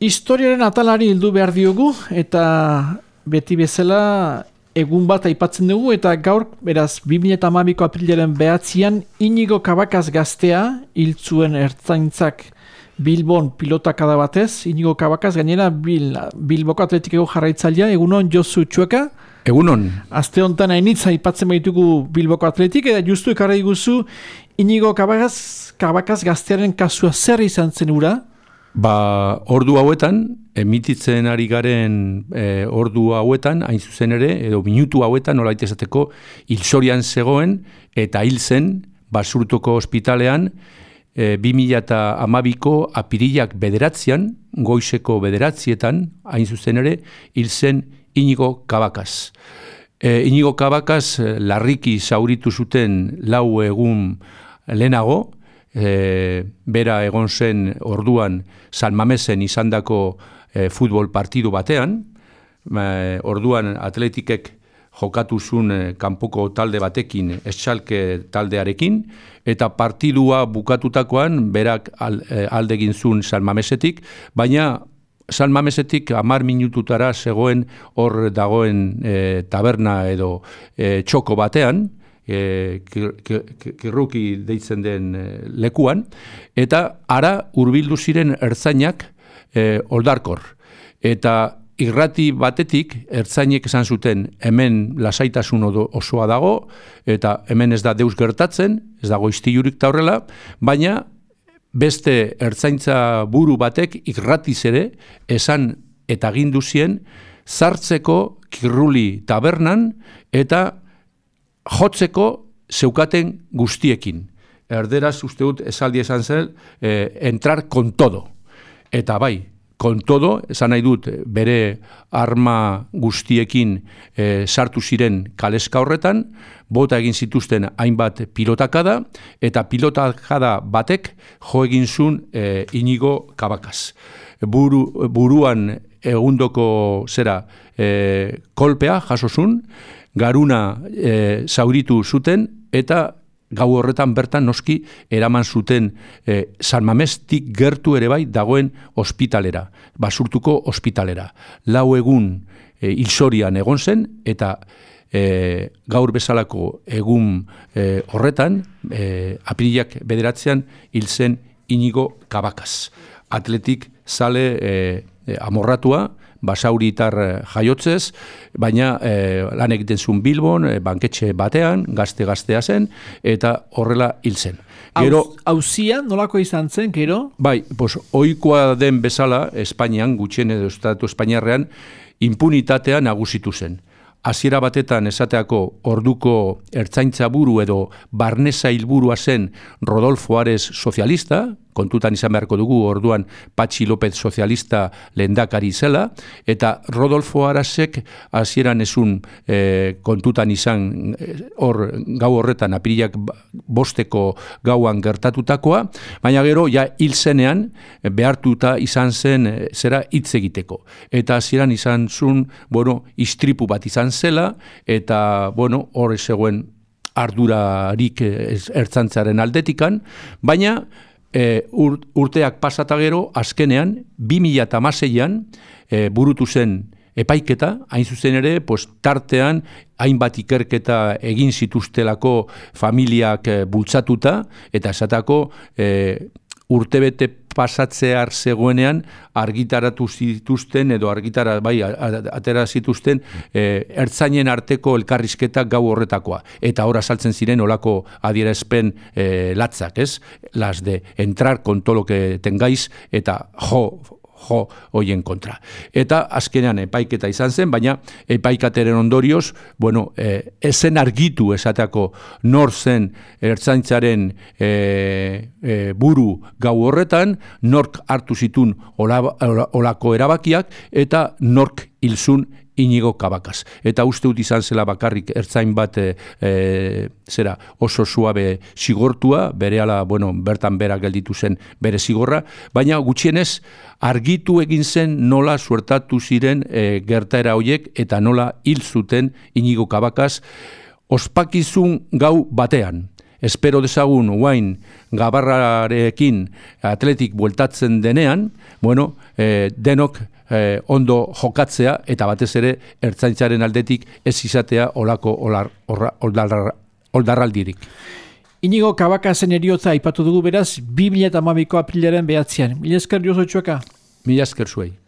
Historiaren atalari hildu behar diogu eta beti bezala egun bat aipatzen dugu eta gaur beraz 2008ko aprilaren behatzean inigo kabakaz gaztea hiltzuen ertzaintzak Bilbon pilotakada batez, inigo kabakaz gainera Bil, Bilboko atletikeko jarraitzailea, egunon Josu Txueka? Egunon. Azte honetan hainitza aipatzen baitugu Bilboko atletik, eta justu ekarra guzu inigo kabakaz, kabakaz gaztearen kasua zer izan zen ura? Ba, ordu hauetan, emititzen ari garen e, ordu hauetan, hain zuzen ere, edo minutu hauetan, nola esateko, hilsorian zegoen, eta hil zen, basurtuko ospitalean, e, 2008ko apirillak bederatzean, goizeko bederatzietan, hain zuzen ere, hil zen inigo kabakaz. E, inigo kabakaz, larriki zauritu zuten lau egun lehenago, e, bera egon zen orduan San Mamesen izandako e, futbol partidu batean, e, orduan atletikek jokatu zuen e, kanpoko talde batekin, eschalke taldearekin, eta partidua bukatutakoan berak al, e, aldegin zuen San Mamesetik, baina San Mamesetik amar minututara zegoen hor dagoen e, taberna edo e, txoko batean, e, kirruki deitzen den e, lekuan, eta ara hurbildu ziren ertzainak e, oldarkor. Eta irrati batetik ertzainek esan zuten hemen lasaitasun osoa dago, eta hemen ez da deus gertatzen, ez dago iztilurik ta horrela, baina beste ertzaintza buru batek irratiz ere esan eta gindu zien zartzeko kirruli tabernan eta jotzeko zeukaten guztiekin. Erderaz uste dut esaldi esan zen, e, entrar con todo. Eta bai, con todo, esan nahi dut, bere arma guztiekin e, sartu ziren kaleska horretan, bota egin zituzten hainbat pilotakada, eta pilotakada batek jo egin zuen e, inigo kabakaz. Buru, buruan egundoko zera e, kolpea jasozun, garuna e, zauritu zuten eta gau horretan bertan noski eraman zuten e, San Mamestik gertu ere bai dagoen ospitalera, basurtuko ospitalera. Lau egun e, ilsorian egon zen eta e, gaur bezalako egun e, horretan e, aprilak bederatzean hil zen inigo kabakaz. Atletik zale e, e, amorratua, basauritar eh, jaiotzez, baina e, lan egiten zuen Bilbon, e, banketxe batean, gazte-gaztea zen, eta horrela hil zen. Gero, Hauzia, nolako izan zen, gero? Bai, pues, oikoa den bezala, Espainian, gutxien edo Estatu Espainiarrean, impunitatea nagusitu zen hasiera batetan esateako orduko ertzaintza buru edo barnesa hilburua zen Rodolfo Ares sozialista, kontutan izan beharko dugu orduan Patxi López sozialista lehendakari zela, eta Rodolfo Arasek hasieran esun e, kontutan izan e, hor gau horretan apirilak bosteko gauan gertatutakoa, baina gero ja hil zenean behartuta izan zen e, zera hitz egiteko. Eta hasieran izan zun, bueno, istripu bat izan zela, eta, bueno, hor zegoen ardurarik ertzantzaren aldetikan, baina e, urteak pasata gero, azkenean, 2006an e, burutu zen epaiketa, hain zuzen ere, pues, tartean, hainbat ikerketa egin zituztelako familiak e, bultzatuta, eta esatako e, urtebete pasatzear zegoenean argitaratu zituzten edo argitara bai atera zituzten e, ertzainen arteko elkarrizketak gau horretakoa eta ora saltzen ziren olako adierazpen e, latzak, ez? Las de entrar con todo lo que tengáis eta jo jo hoien kontra. Eta azkenean epaiketa izan zen, baina epaikateren ondorioz, bueno, e, ezen argitu esateako nor zen ertzaintzaren e, e, buru gau horretan, nork hartu zitun olako erabakiak, eta nork hilzun inigo kabakaz. Eta uste dut izan zela bakarrik ertzain bat e, zera oso suabe sigortua, bere ala, bueno, bertan bera gelditu zen bere zigorra, baina gutxienez argitu egin zen nola suertatu ziren e, gertaera hoiek eta nola hil zuten inigo kabakaz ospakizun gau batean. espero dezagun guain gabarrarekin atletik bueltatzen denean, bueno, e, denok e, ondo jokatzea eta batez ere ertzaintzaren aldetik ez izatea olako olar, orra, oldarraldirik. Inigo kabakazen eriotza aipatu dugu beraz, 2008ko aprilaren behatzean. Mila esker jozo Mila esker zuei.